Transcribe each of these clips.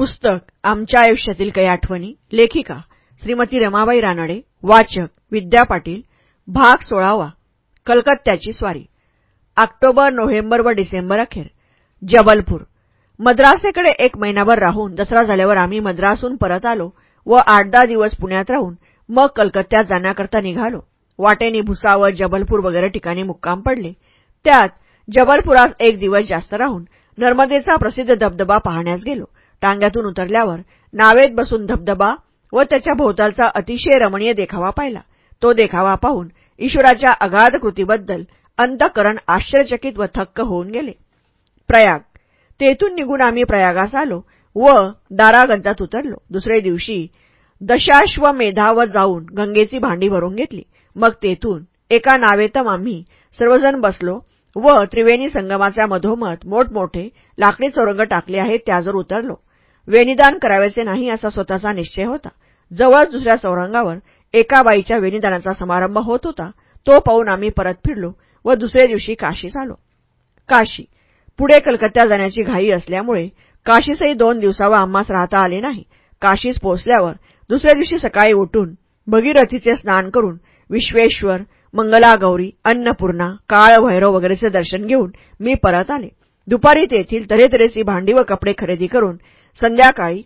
पुस्तक आमच्या आयुष्यातील काही आठवणी लेखिका श्रीमती रमाबाई रानडे वाचक विद्या पाटील भाग सोळावा कलकत्त्याची स्वारी. ऑक्टोबर नोव्हेंबर व डिसेंबर अखेर. जबलपूर. मद्रासेकडे एक महिनाभर राहून दसरा झाल्यावर आम्ही मद्रासहून परत आलो व आठ दहा दिवस पुण्यात राहून मग कलकत्त्यात जाण्याकरता निघालो. वाटेनी भुसावळ जबलपूर वगैरे ठिकाणी मुक्काम पडले. त्यात जबलपुरात एक दिवस जास्त राहून नर्मदेचा प्रसिद्ध धबधबा पाहण्यास गेलो. टांग्यातून उतरल्यावर नावेत बसून धबधबा व त्याच्या भोवतालचा अतिशय रमणीय देखावा पाहिला. तो देखावा पाहून ईश्वराच्या अगाध कृतीबद्दल अंतकरण आश्चर्यचकित व थक्क होऊन गेले. प्रयाग. तेथून निघून आम्ही प्रयागास आलो व दारागंजात उतरलो. दुसरे दिवशी दशाश्वमेधावर जाऊन गंगेची भांडी भरून घेतली. मग तेथून एका नावेतम आम्ही सर्वजण बसलो व त्रिवेणी संगमाच्या मधोमध मोठमोठे लाकडी चौरंग टाकले आहेत त्याजवर उतरलो. वेणीदान करावयाचे नाही असा स्वतःचा निश्चय होता. जवळच दुसऱ्या चौरंगावर एका बाईच्या वेणीदानाचा समारंभ होत होता. तो पाहून आम्ही परत फिरलो व दुसऱ्या दिवशी काशीस आलो. काशी पुढे कलकत्ता जाण्याची घाई असल्यामुळे काशीसही दोन दिवसावर आम्हास राहता आले नाही. काशीस पोचल्यावर दुसऱ्या दिवशी सकाळी उठून भगीरथीचे स्नान करून विश्वेश्वर मंगलागौरी अन्नपूर्णा काळभैरव वगैरेचे दर्शन घेऊन मी परत आले. दुपारी तेथील तऱ्हेतऱ्हेची भांडी व कपडे खरेदी करून संध्याकाळी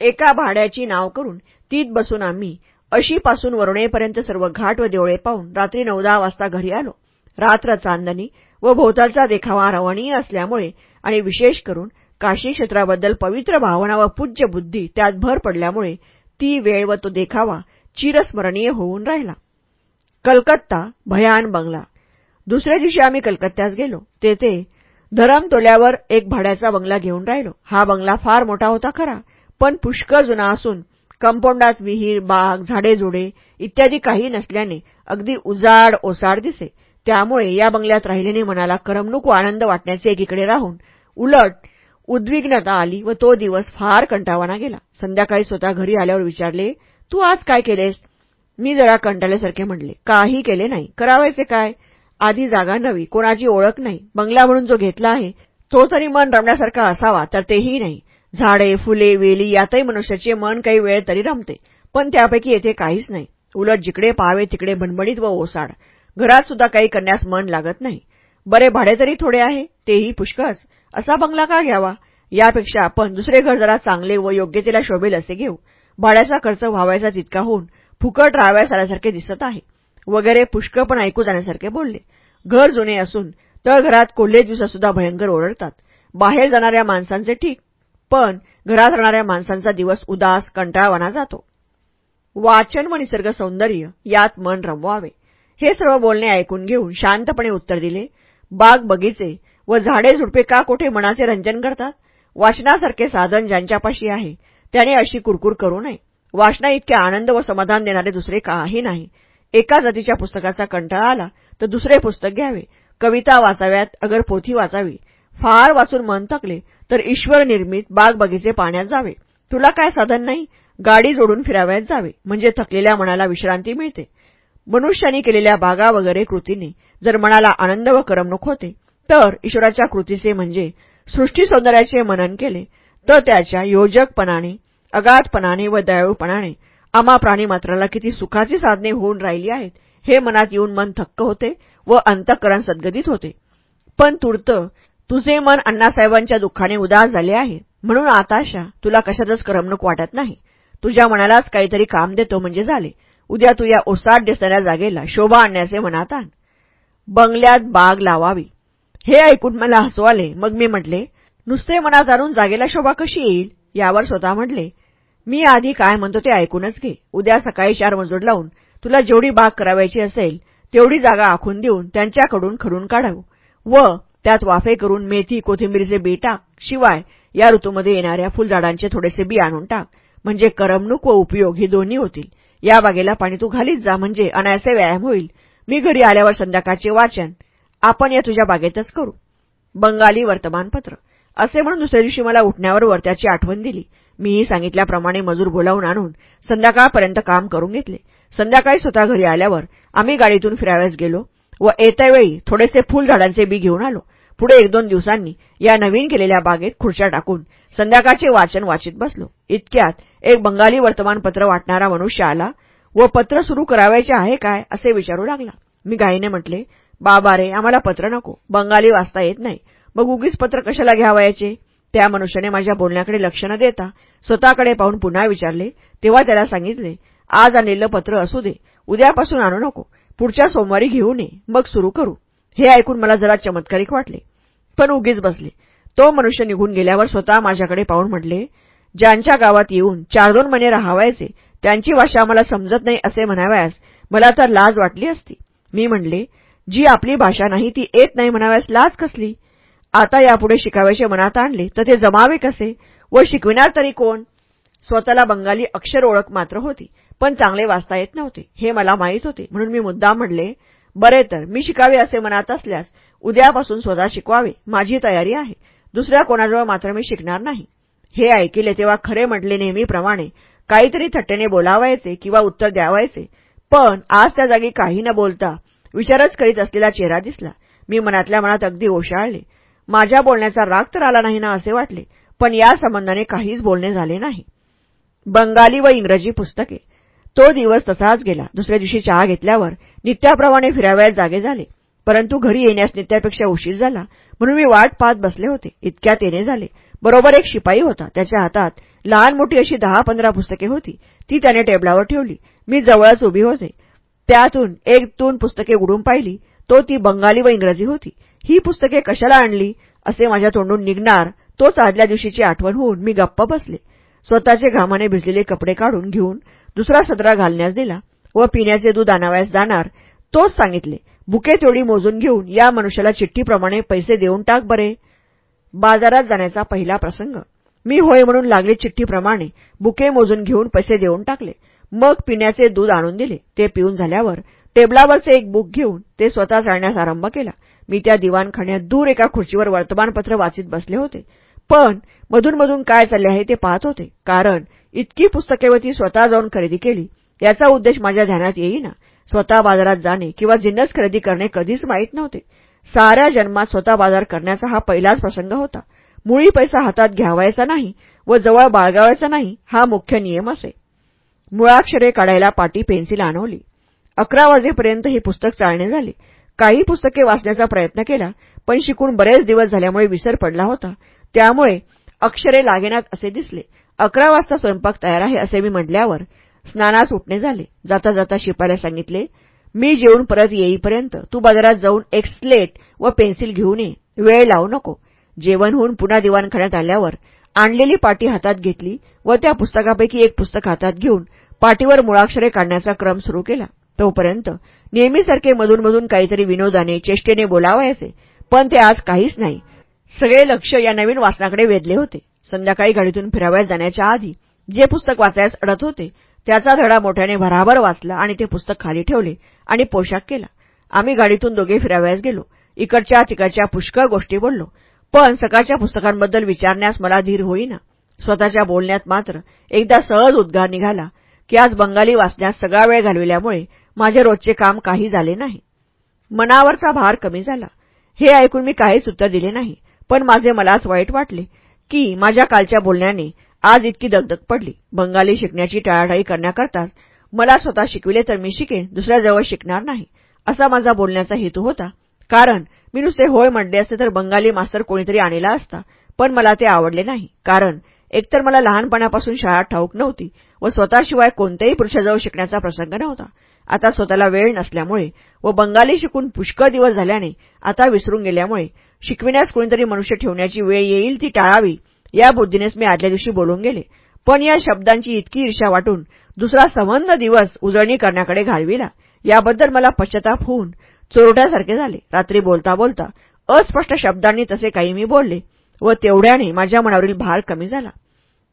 एका भाड्याची नाव करून तीत बसून आम्ही अशीपासून वरुणेपर्यंत सर्व घाट व देवळे पाहून रात्री नऊ दहा वाजता घरी आलो. रात्र चांदणी व भोवतालचा देखावा रवणीय असल्यामुळे आणि विशेष करून काशी क्षेत्राबद्दल पवित्र भावना व पूज्य बुद्धी त्यात भर पडल्यामुळे ती वेळ व तो देखावा चिरस्मरणीय होऊन राहिला. कलकत्ता भयान बंगला. दुसऱ्या दिवशी आम्ही कलकत्त्यास गेलो. तेथे धरमतोल्यावर एक भाड्याचा बंगला घेऊन राहिलो. हा बंगला फार मोठा होता खरा पण पुष्कळ जुना असून कंपाऊंडात विहीर बाग झाडेझुडे इत्यादी काही नसल्याने अगदी उजाड ओसाड दिसे. त्यामुळे या बंगल्यात राहिल्याने मनाला करमणूक व आनंद वाटण्याचे एकीकडे राहून उलट उद्विग्नता आली व तो दिवस फार कंटावाना गेला. संध्याकाळी स्वतः घरी आल्यावर विचारले तू आज काय केलेस? मी जरा कंटाळल्यासारखे म्हणले काही केले नाही. करावायचे काय? आधी जागा नवी कोणाची ओळख नाही बंगला म्हणून जो घेतला आहे तो तरी मन रमण्यासारखा असावा तर तेही नाही. झाडे फुले वेली यातही मनुष्याचे मन काही वेळ तरी रमते पण त्यापैकी येथे काहीच नाही. उलट जिकडे पाहावे तिकडे भणभणीत व ओसाड. घरात सुद्धा काही करण्यास मन लागत नाही. बरे भाडे तरी थोडे आहे तेही पुष्कळच. असा बंगला का घ्यावा? यापेक्षा आपण दुसरे घर जरा चांगले व योग्यतेला शोभेल असे घेऊ. भाड्याचा खर्च व्हावायचा तितका होऊन फुकट राहाव्यास आल्यासारखे दिसत आहे. वगैरे पुष्कळ पण ऐकू जाण्यासारखे बोलले. घर जुने असून तळघरात कोल्हे दिवसासुद्धा भयंकर ओरडतात. बाहेर जाणाऱ्या माणसांचे ठीक पण घरात राहणाऱ्या माणसांचा दिवस उदास कंटाळवाना जातो. वाचन व निसर्ग सौंदर्य यात मन रमवावे. हे सर्व बोलणे ऐकून घेऊन शांतपणे उत्तर दिले बाग बगीचे व झाडे झुडपे का कोठे मनाचे रंजन करतात? वाचनासारखे साधन ज्यांच्यापाशी आहे त्याने अशी कुरकुर करू नये. वाचना इतके आनंद व समाधान देणारे दुसरे काही नाही. एका जातीच्या पुस्तकाचा कंटाळा आला तर दुसरे पुस्तक घ्यावे. कविता वाचाव्यात अगर पोथी वाचावी. फार वाचून मन थकले तर ईश्वर निर्मित बाग बगीचे पाण्यात जावे. तुला काय साधन नाही? गाडी जोडून फिराव्यात जावे. म्हणजे थकलेल्या मनाला विश्रांती मिळते. मनुष्याने केलेल्या बागा वगैरे कृतीने जर मनाला आनंद व करमणूक होते तर ईश्वराच्या कृतीचे म्हणजे सृष्टी सौंदर्याचे मनन केले तर त्याच्या योजकपणाने अगाधपणाने व दयाळूपणाने आम्हा प्राणीमात्राला किती सुखाची साधने होऊन राहिली आहेत हे मनात येऊन मन थक्क होते व अंतःकरण सद्गदित होते. पण तुर्त तुझे मन अण्णासाहेबांच्या दुःखाने उदास झाले आहे म्हणून आताशा तुला कशातच करमणूक वाटत नाही. तुझ्या मनालाच काहीतरी काम देतो म्हणजे झाले. उद्या तू या ओसाट दिसणाऱ्या जागेला शोभा आणण्याचे मनात आण. बंगल्यात बाग लावावी. हे ऐकून मला हसू आले. मग मी म्हटले नुसते मनात आणून जागेला शोभा कशी येईल? यावर स्वतः म्हटले मी आधी काय म्हणतो ते ऐकूनच घे. उद्या सकाळी चार मजूर लावून तुला जेवढी बाग करावायची असेल तेवढी जागा आखून देऊन त्यांच्याकडून खडून काढावं. व त्यात वाफे करून मेथी कोथिंबीरीचे बी टाक. शिवाय या ऋतूमध्ये येणाऱ्या फुलझाडांचे थोडेसे बी आणून टाक. म्हणजे करमणूक व उपयोग ही दोन्ही होतील. या बागेला पाणी तू घालीत जा म्हणजे अनायसे व्यायाम होईल. मी घरी आल्यावर संध्याकाळचे वाचन. आपण या तुझ्या बागेतच करू. बंगाली वर्तमानपत्र. असे म्हणून दुसऱ्या दिवशी मला उठण्यावर वर्त्याची आठवण दिली. मीही सांगितल्याप्रमाणे मजूर बोलावून आणून संध्याकाळपर्यंत काम करून घेतले. संध्याकाळी स्वतः घरी आल्यावर आम्ही गाडीतून फिराव्यास गेलो व येत्यावेळी थोडेसे फुलझाडांचे बी घेऊन आलो. पुढे एक दोन दिवसांनी या नवीन केलेल्या बागेत खुर्च्या टाकून संध्याकाळचे वाचन वाचित बसलो. इतक्यात एक बंगाली वर्तमानपत्र वाटणारा मनुष्य आला व पत्र सुरू करावायचे आहे काय असे विचारू लागला. मी घाईने म्हटले बाबा रे आम्हाला पत्र नको. बंगाली वाचता येत नाही. मग उगीच पत्र कशाला घ्यावायचे? त्या मनुष्याने माझ्या बोलण्याकडे लक्ष न देता स्वतःकडे पाहून पुन्हा विचारले तेव्हा त्याला सांगितले आज आणलेलं पत्र असू दे उद्यापासून आणू नको पुढच्या सोमवारी घेऊ नये मग सुरू करू. हे ऐकून मला जरा चमत्कारिक वाटले. पण उगीच बसले. तो मनुष्य निघून गेल्यावर स्वतः माझ्याकडे पाहून म्हटले ज्यांच्या गावात येऊन चार दोन महिने राहावायचे त्यांची भाषा मला समजत नाही असे म्हणाव्यास मला तर लाज वाटली असती. मी म्हणले जी आपली भाषा नाही ती येत नाही म्हणाव्यास लाज कसली? आता यापुढे शिकावायचे मनात आणले तर ते जमावे कसे? व शिकविणार तरी कोण? स्वतःला बंगाली अक्षर ओळख मात्र होती पण चांगले वाचता येत नव्हते. हे मला माहीत होते म्हणून मी मुद्दाम म्हणले बरे तर मी शिकावे असे मनात असल्यास उद्यापासून स्वतः शिकवावे माझी तयारी आहे. दुसऱ्या कोणाजवळ मात्र मी शिकणार नाही. हे ऐकिले तेव्हा खरे म्हटले नेहमीप्रमाणे काहीतरी थट्टेने बोलावायचे किंवा उत्तर द्यावायचे पण आज त्या जागी काही न बोलता विचारच करीत असलेला चेहरा दिसला. मी मनातल्या मनात अगदी ओशाळले. माझ्या बोलण्याचा राग तर आला नाही ना असे वाटले पण या संबंधाने काहीच बोलणे झाले नाही. बंगाली व इंग्रजी पुस्तके. तो दिवस तसाच गेला. दुसऱ्या दिवशी चहा घेतल्यावर नित्याप्रमाणे फिरावयास जागे झाले. परंतु घरी येण्यास नित्यापेक्षा उशीर झाला. म्हणून मी वाट पाहत बसले होते. इतक्यात येणे झाले. बरोबर एक शिपाई होता. त्याच्या हातात लहान मोठी अशी दहा पंधरा पुस्तके होती. ती त्याने टेबलावर ठेवली. मी जवळच उभी होते. त्यातून एक दोन पुस्तके उडून पाहिली. तो ती बंगाली व इंग्रजी होती. ही पुस्तके कशाला आणली असे माझ्या तोंडून निघणार तोच आदल्या दिवशीची आठवण होऊन मी गप्प बसले. स्वतःचे घामाने भिजलेले कपडे काढून घेऊन दुसरा सदरा घालण्यास दिला व पिण्याचे दूध आणावयास जाणार तोच सांगितले बुके तेवढी मोजून घेऊन या मनुष्याला चिठ्ठीप्रमाणे पैसे देऊन टाक बरे. बाजारात जाण्याचा पहिला प्रसंग. मी होय म्हणून लागले चिठ्ठीप्रमाणे बुके मोजून घेऊन पैसे देऊन टाकले. मग पिण्याचे दूध आणून दिले. ते पिऊन झाल्यावर टेबलावरचे एक बुक घेऊन ते स्वतः चालण्यास आरंभ केला. मी त्या दिवाणखान्यात दूर एका खुर्चीवर वर्तमानपत्र वाचित बसले होते. पण मधूनमधून काय चालले आहे ते पाहत होते. कारण इतकी पुस्तके व ती स्वतः जाऊन खरेदी केली याचा उद्देश माझ्या ध्यानात येईना. स्वतः बाजारात जाणे किंवा जिन्नस खरेदी करणे कधीच माहीत नव्हते. साऱ्या जन्मात स्वतः बाजार करण्याचा हा पहिलाच प्रसंग होता. मुळी पैसा हातात घ्यावायचा नाही व जवळ बाळगावायचा नाही हा मुख्य नियम असे. मुळाक्षरे काढायला पाटी पेन्सिल आणवली. अकरा वाजेपर्यंत हे पुस्तक चालणे झाले. काही पुस्तके वाचण्याचा प्रयत्न केला पण शिकून बरेच दिवस झाल्यामुळे विसर पडला होता. त्यामुळे अक्षरे लागेनात असे दिसले. अकरा वाजता स्वयंपाक तयार आहे असे मी म्हटल्यावर स्नानास उठणे झाले. जाता जाता शिपायला सांगितले मी जेवून परत येईपर्यंत तू बाजारात जाऊन एक स्लेट व पेन्सिल घेऊन ये. वेळ लावू नको. जेवण होऊन पुन्हा दिवाणखान्यात आल्यावर आणलेली पाटी हातात घेतली व त्या पुस्तकापैकी एक पुस्तक हातात घेऊन पाटीवर मुळाक्षरे काढण्याचा क्रम सुरू केला. तोपर्यंत नेहमीसारखे मधूनमधून काहीतरी विनोदाने चेष्टेने बोलावायचे पण ते आज काहीच नाही. सगळे लक्ष या नवीन वाचनाकडे वेधले होते. संध्याकाळी गाडीतून फिरावयास जाण्याच्या आधी जे पुस्तक वाचायस अडत होते त्याचा धडा मोठ्याने भराभर वाचला आणि ते पुस्तक खाली ठेवले आणि पोशाख केला. आम्ही गाडीतून दोघे फिरावयास गेलो. इकडच्या तिकडच्या पुष्कळ गोष्टी बोललो पण सकाळच्या पुस्तकांबद्दल विचारण्यास मला धीर होईना. स्वतःच्या बोलण्यात मात्र एकदा सहज उद्गार निघाला की आज बंगाली वाचण्यास सगळा वेळ घालविल्यामुळे माझे रोजचे काम काही झाले नाही. मनावरचा भार कमी झाला. हे ऐकून मी काहीच उत्तर दिले नाही. पण माझे मलाच वाईट वाटले की माझ्या कालच्या बोलण्याने आज इतकी दगदग पडली. बंगाली शिकण्याची टाळाटाळी करण्याकरताच मला स्वतः शिकविले तर मी शिकेन दुसऱ्याजवळ शिकणार नाही असा माझा बोलण्याचा हेतू होता. कारण मी नुसते होय म्हणले असते तर बंगाली मास्तर कोणीतरी आणला असता पण मला ते आवडले नाही. कारण एकतर मला लहानपणापासून शाळा ठाऊक नव्हती व स्वतःशिवाय कोणत्याही पुरुषाजवळ शिकण्याचा प्रसंग नव्हता. आता स्वतःला वेळ नसल्यामुळे व बंगाली शिकून पुष्कळ दिवस झाल्याने आता विसरून गेल्यामुळे शिकविण्यास कोणीतरी मनुष्य ठेवण्याची वेळ येईल ती टाळावी या बुद्धीनेच मी आदल्या दिवशी बोलून गेले. पण या शब्दांची इतकी ईर्षा वाटून दुसरा संबंध दिवस उजळणी करण्याकडे घालविला. याबद्दल मला पश्चाताप होऊन चोरट्यासारखे झाले. रात्री बोलता बोलता अस्पष्ट शब्दांनी तसे काही मी बोलले व तेवढ्याने माझ्या मनावरील भार कमी झाला.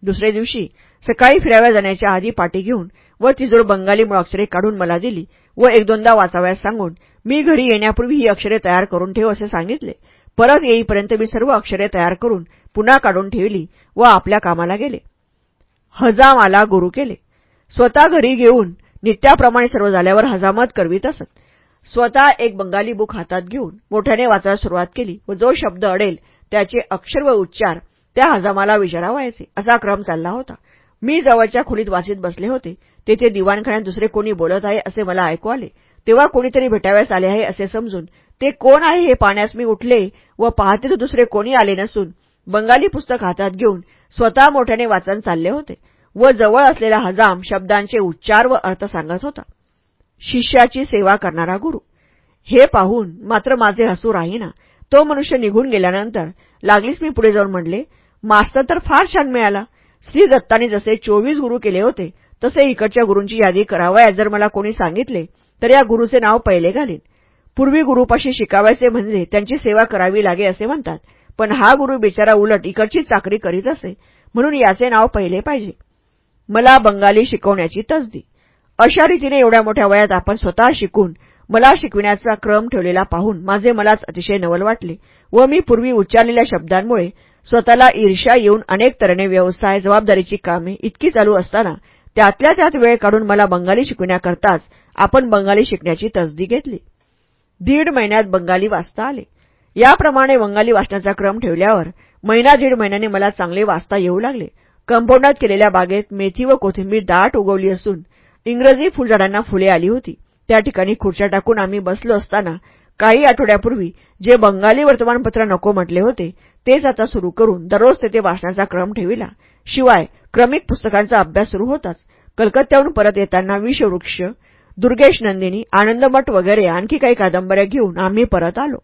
दुसऱ्या दिवशी सकाळी फिराव्या जाण्याच्या आधी पाठी घेऊन व तिजोड बंगाली मुळाक्षरे काढून मला दिली व एक दोनदा वाचाव्यास सांगून मी घरी येण्यापूर्वी ही अक्षरे तयार करून ठेव असे सांगितले. परत येईपर्यंत मी सर्व अक्षरे तयार करून पुन्हा काढून ठेवली व आपल्या कामाला गेले. हजामाला गुरु केले. स्वतः घरी घेऊन नित्याप्रमाणे सर्व झाल्यावर हजामत करवीत असत. स्वतः एक बंगाली बुक हातात घेऊन मोठ्याने वाचायला सुरुवात केली व जो शब्द अडेल त्याचे अक्षर व उच्चार त्या हजामाला विचारावायचे. असा क्रम चालला होता. मी जवळच्या खोलीत वाचीत बसले होते. तेथे दिवाणखान्यात दुसरे कोणी बोलत आहे असे मला ऐकू आले. तेव्हा कोणीतरी भेटाव्यास आले आहे असे समजून ते कोण आहे हे पाहण्यास मी उठले व पाहते तर दुसरे कोणी आले नसून. बंगाली पुस्तक हातात घेऊन स्वतः मोठ्याने वाचन चालले होते व जवळ असलेला हजाम शब्दांचे उच्चार व अर्थ सांगत होता. शिष्याची सेवा करणारा गुरु. हे पाहून मात्र माझे हसू राहीना. तो मनुष्य निघून गेल्यानंतर लागलीच मी पुढे जाऊन म्हणले मास्तर तर फार छान मिळाला. श्री दत्ताने जसे चोवीस गुरु केले होते तसे इकडच्या गुरूंची यादी करावयास जर मला कोणी सांगितले तर या गुरुचे नाव पहिले घालीन. पूर्वी गुरुपाशी शिकावायचे म्हणजे त्यांची सेवा करावी लागे असे म्हणतात पण हा गुरु बिचारा उलट इकडची चाकरी करीत असे म्हणून याचे नाव पहिले पाहिजे. मला बंगाली शिकवण्याची तसदी. अशा रीतीने एवढ्या मोठ्या वयात आपण स्वतः शिकून मला शिकविण्याचा क्रम ठेवलेला पाहून माझे मलाच अतिशय नवल वाटले व मी पूर्वी उच्चारलेल्या शब्दांमुळे स्वतःला ईर्ष्या येऊन अनेक तरणे व्यवसाय जबाबदारीची कामे इतकी चालू असताना त्यातल्या त्यात वेळ काढून मला बंगाली शिकविण्याकरताच आपण बंगाली शिकण्याची तसदी घेतली. दीड महिन्यात बंगाली वाचता आले. याप्रमाणे बंगाली वाचण्याचा क्रम ठेवल्यावर महिना दीड महिन्याने मला चांगले वाचता येऊ लागले. कंपाऊंडात केलेल्या बागेत मेथी व कोथिंबीर दाट उगवली असून इंग्रजी फुलझाडांना फुले आली होती. त्या ठिकाणी खुर्च्या टाकून आम्ही बसलो असताना काही आठवड्यापूर्वी जे बंगाली वर्तमानपत्र नको म्हटले होते तेच आता सुरू करून दररोज तेथे वाचण्याचा क्रम ठेविला. शिवाय क्रमिक पुस्तकांचा अभ्यास सुरू होताच. कलकत्त्याहून परत येताना विषवृक्ष दुर्गेश नंदिनी आनंदमठ वगैरे आणखी काही कादंबऱ्या घेऊन आम्ही परत आलो.